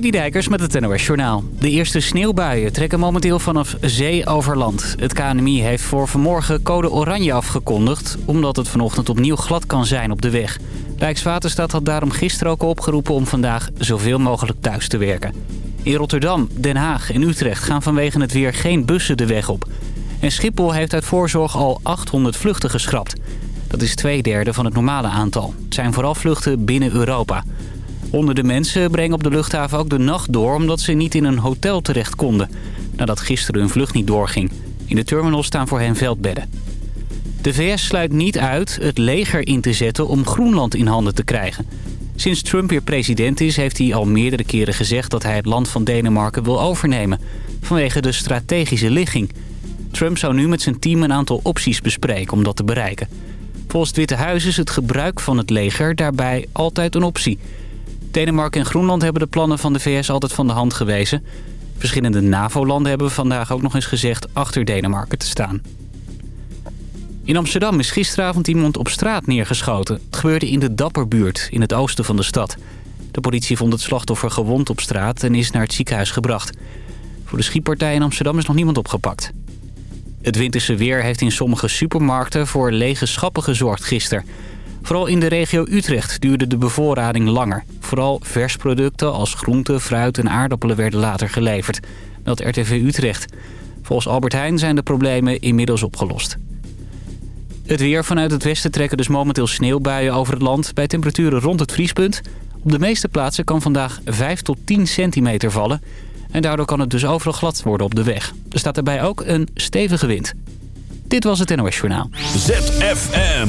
Dijkers met het NOS Journaal. De eerste sneeuwbuien trekken momenteel vanaf zee over land. Het KNMI heeft voor vanmorgen code oranje afgekondigd... omdat het vanochtend opnieuw glad kan zijn op de weg. Rijkswaterstaat had daarom gisteren ook opgeroepen om vandaag zoveel mogelijk thuis te werken. In Rotterdam, Den Haag en Utrecht gaan vanwege het weer geen bussen de weg op. En Schiphol heeft uit voorzorg al 800 vluchten geschrapt. Dat is twee derde van het normale aantal. Het zijn vooral vluchten binnen Europa... Honderden mensen brengen op de luchthaven ook de nacht door... omdat ze niet in een hotel terecht konden. Nadat gisteren hun vlucht niet doorging. In de terminal staan voor hen veldbedden. De VS sluit niet uit het leger in te zetten om Groenland in handen te krijgen. Sinds Trump weer president is, heeft hij al meerdere keren gezegd... dat hij het land van Denemarken wil overnemen. Vanwege de strategische ligging. Trump zou nu met zijn team een aantal opties bespreken om dat te bereiken. Volgens het Witte Huis is het gebruik van het leger daarbij altijd een optie... Denemarken en Groenland hebben de plannen van de VS altijd van de hand gewezen. Verschillende NAVO-landen hebben vandaag ook nog eens gezegd achter Denemarken te staan. In Amsterdam is gisteravond iemand op straat neergeschoten. Het gebeurde in de Dapperbuurt, in het oosten van de stad. De politie vond het slachtoffer gewond op straat en is naar het ziekenhuis gebracht. Voor de schietpartij in Amsterdam is nog niemand opgepakt. Het winterse weer heeft in sommige supermarkten voor lege schappen gezorgd gisteren. Vooral in de regio Utrecht duurde de bevoorrading langer. Vooral versproducten als groenten, fruit en aardappelen werden later geleverd. Meldt RTV Utrecht. Volgens Albert Heijn zijn de problemen inmiddels opgelost. Het weer vanuit het westen trekken dus momenteel sneeuwbuien over het land... bij temperaturen rond het vriespunt. Op de meeste plaatsen kan vandaag 5 tot 10 centimeter vallen... en daardoor kan het dus overal glad worden op de weg. Er staat erbij ook een stevige wind. Dit was het NOS Journaal. ZFM.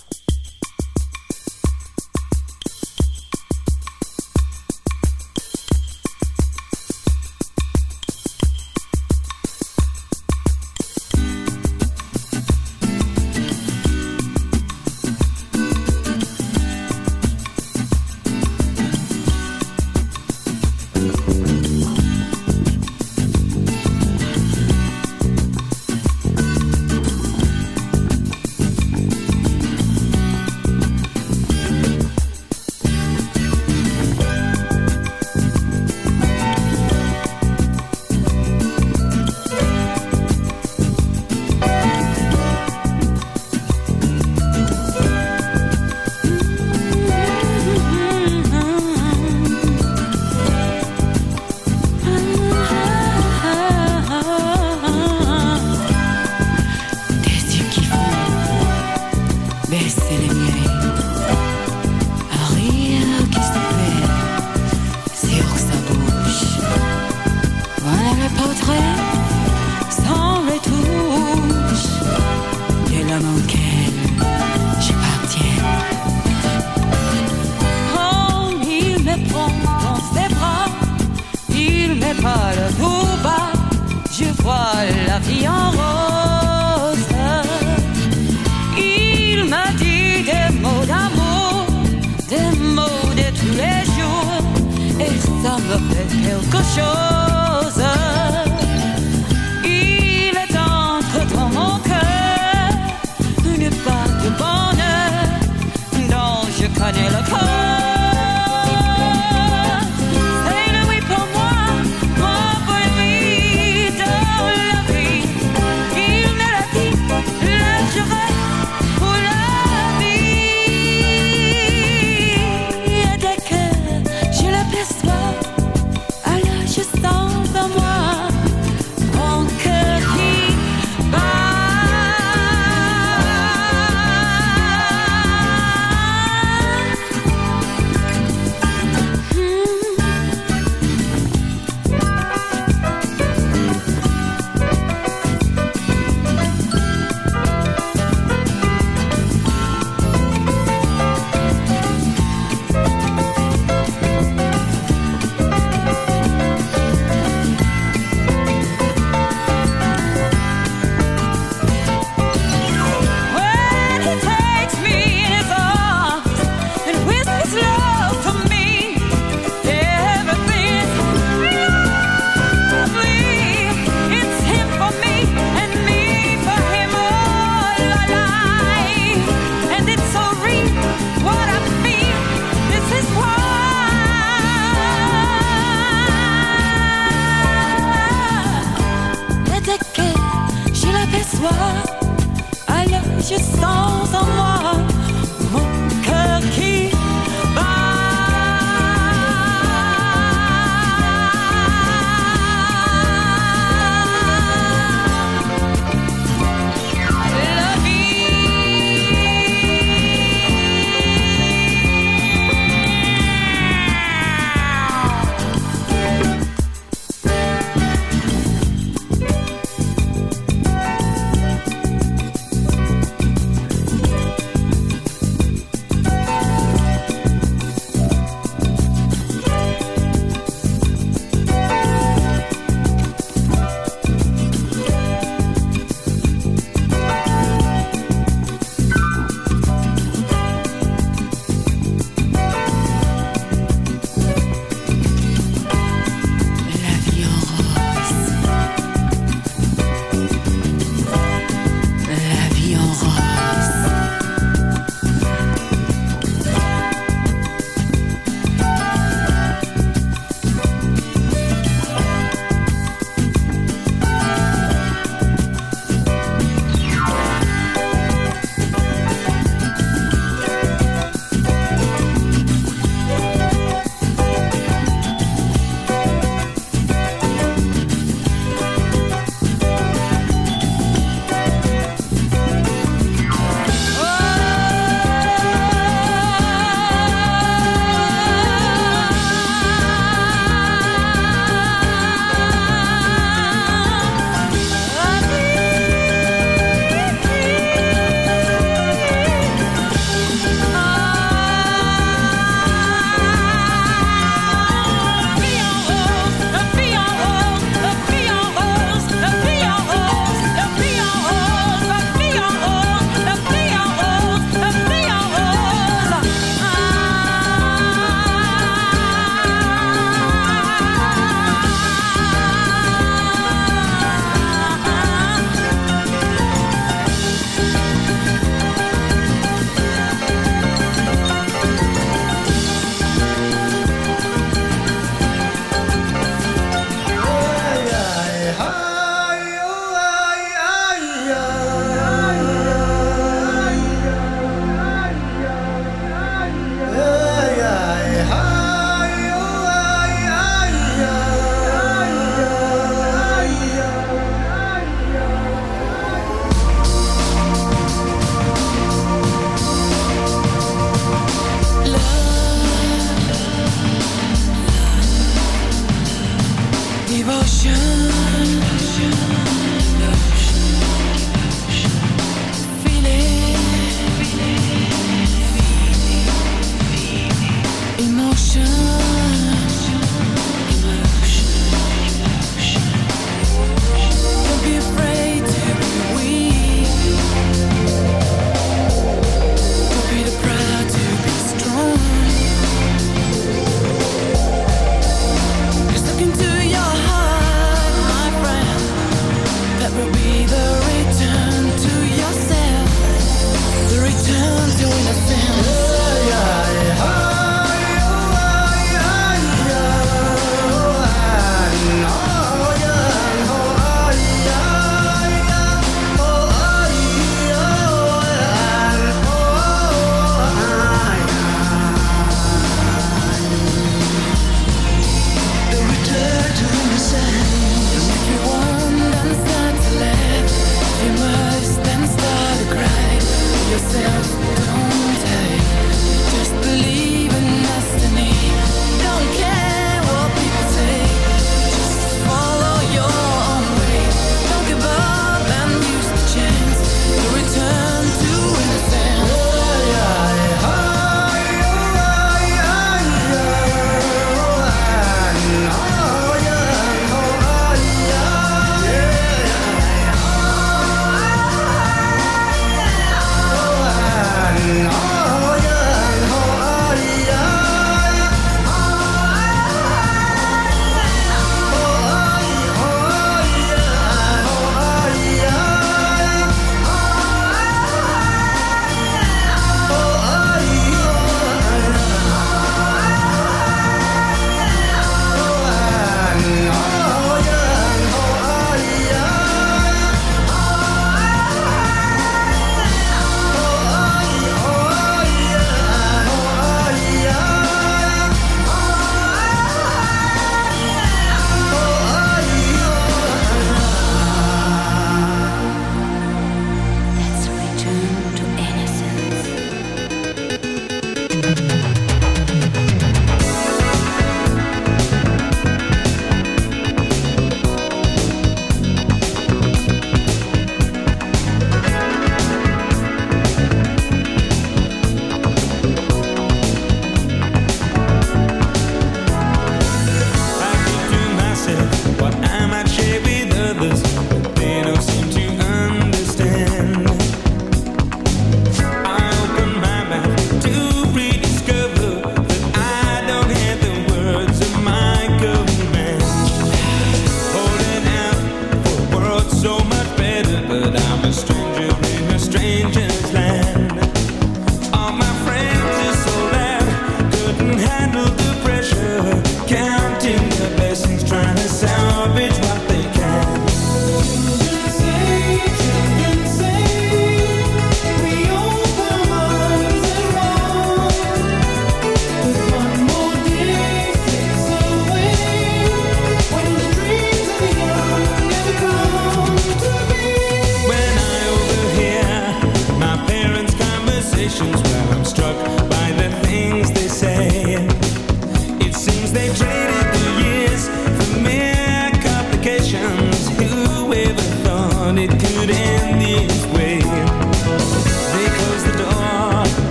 but I'm a stranger.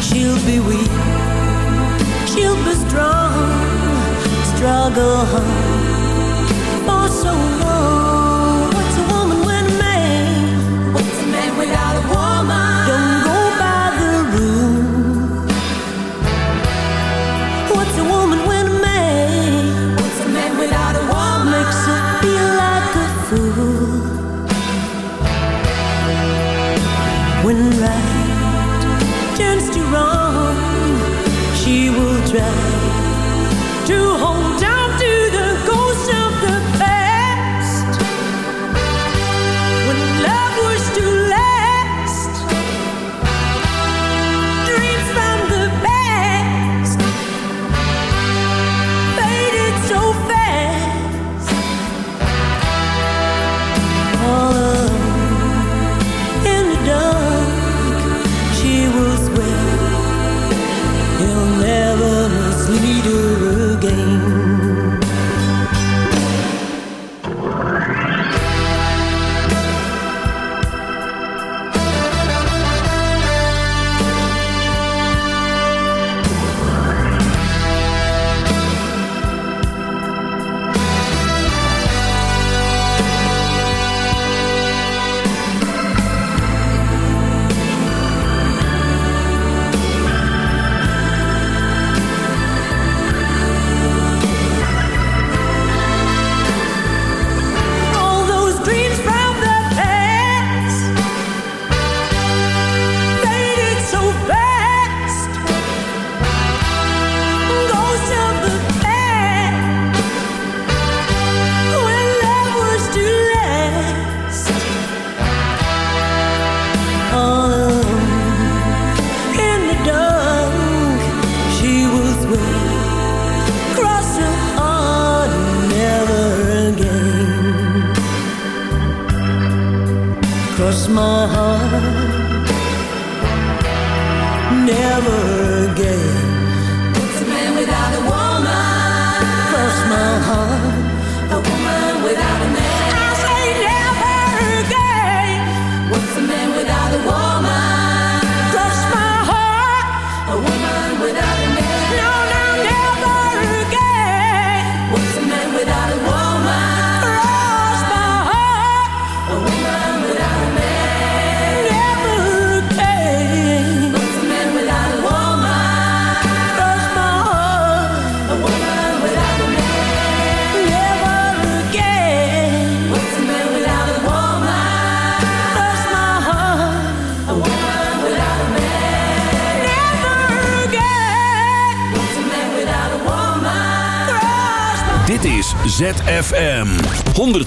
She'll be weak, she'll be strong, struggle hard.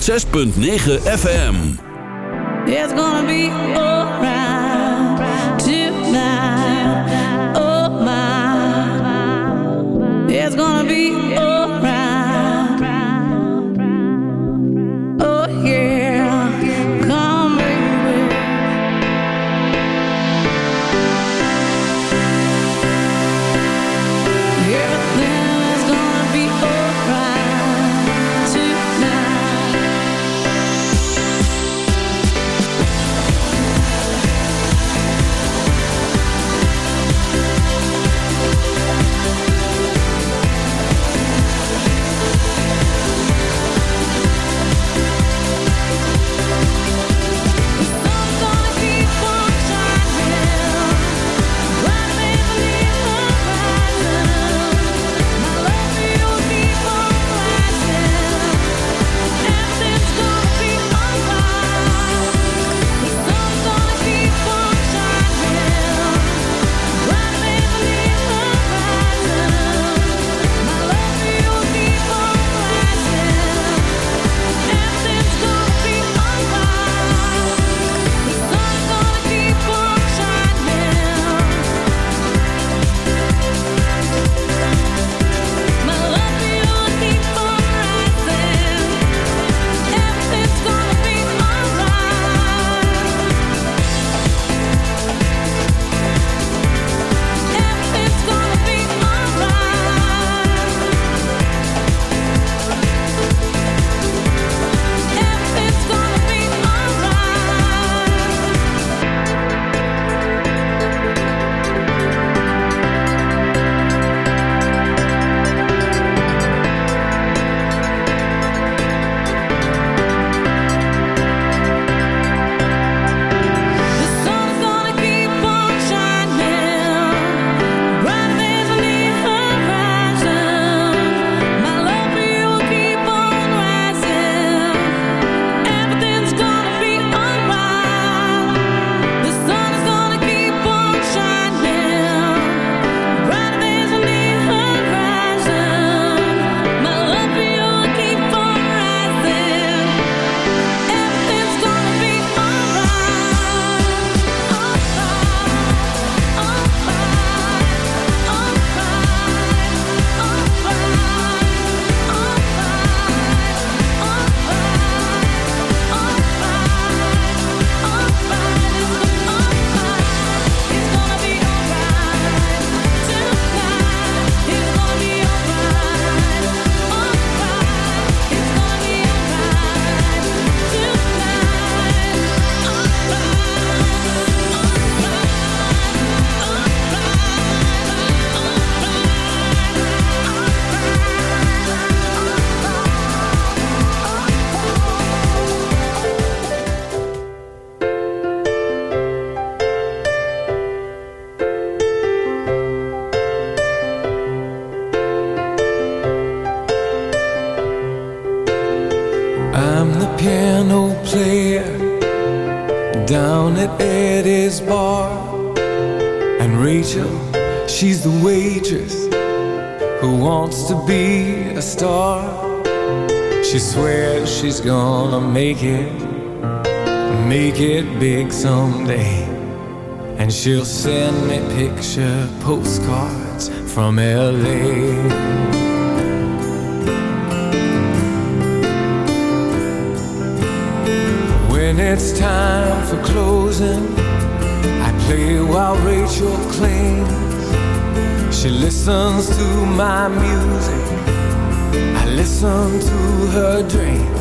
6.9 FM. It's gonna be big someday. And she'll send me picture postcards from LA. When it's time for closing, I play while Rachel clings. She listens to my music, I listen to her dreams.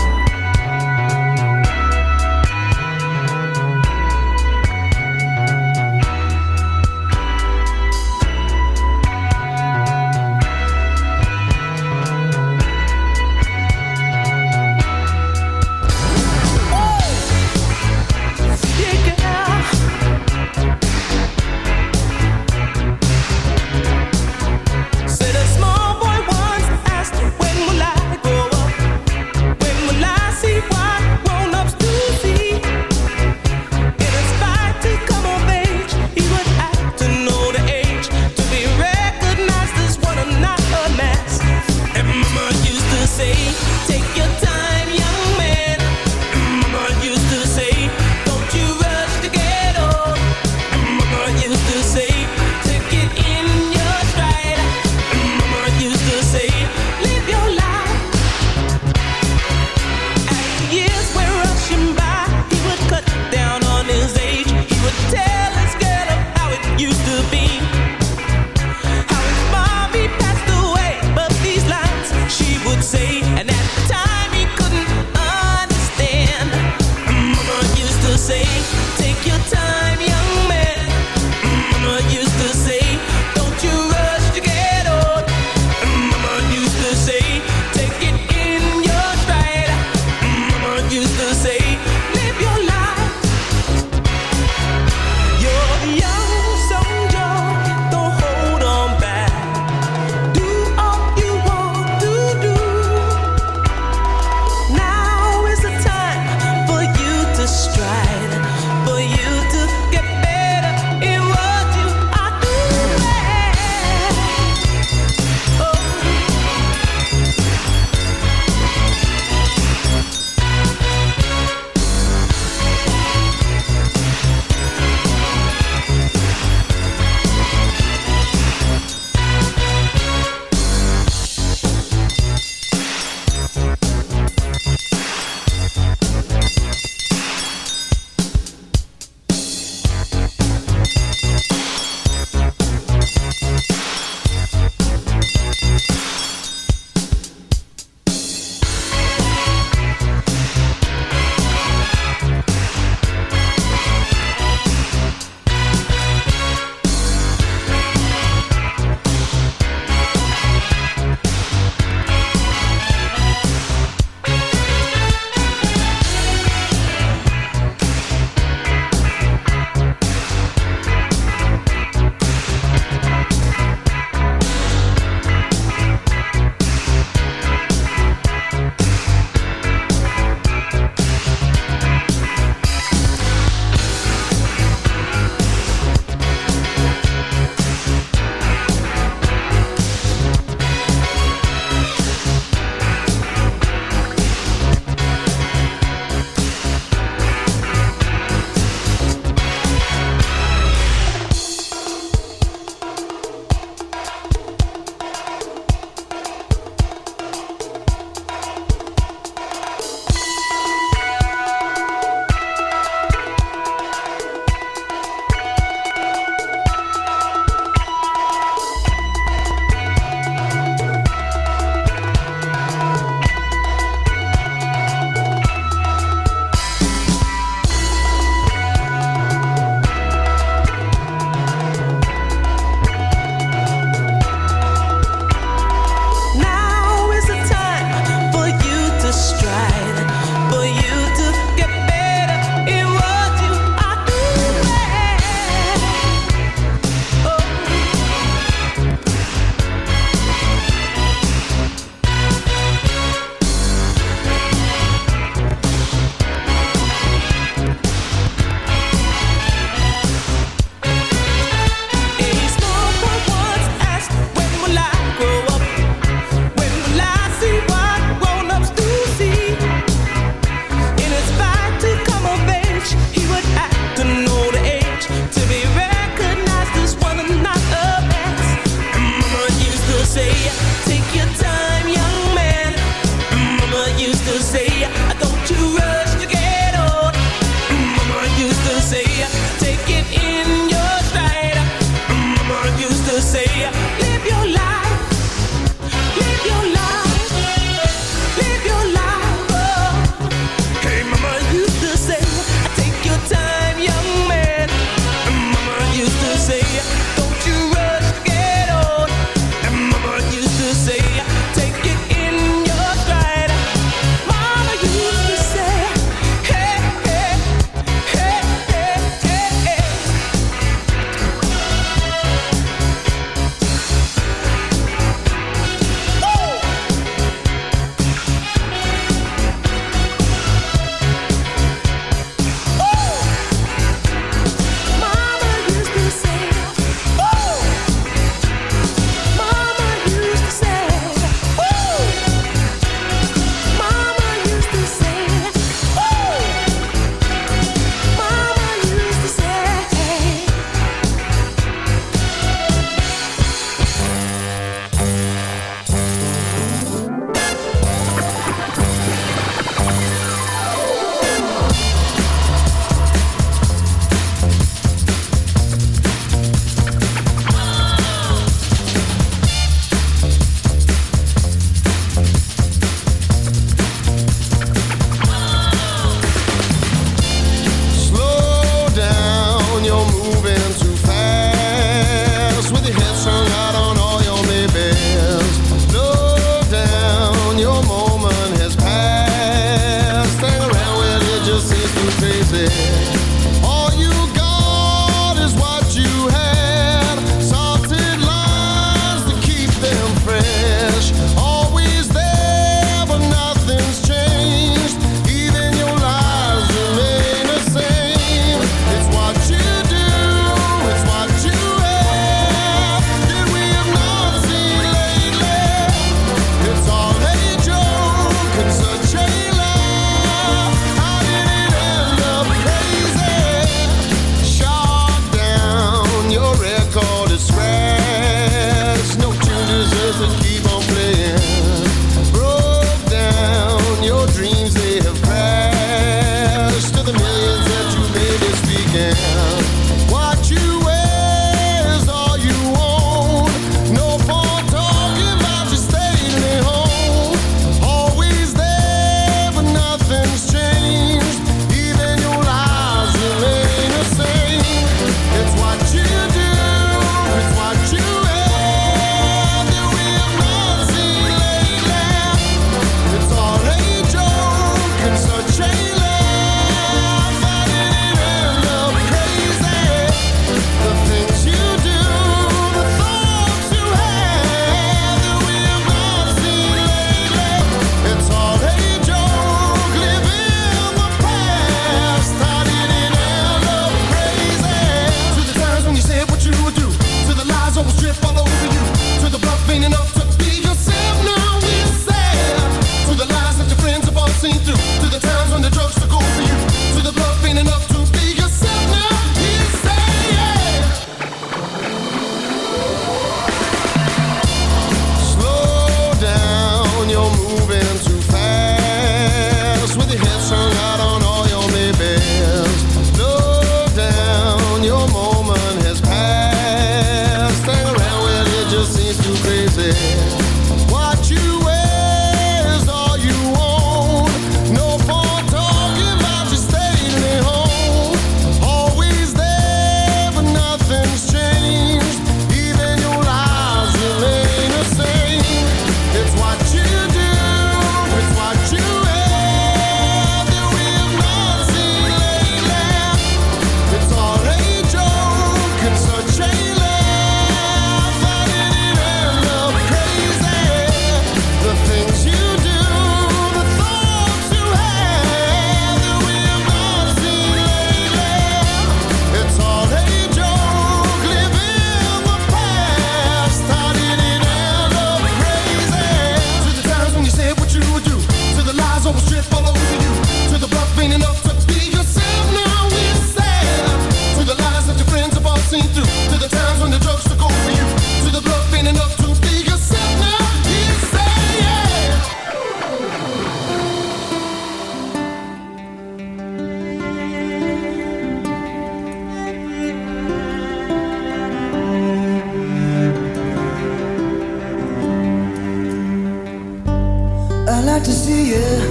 To see you.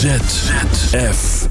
ZFM.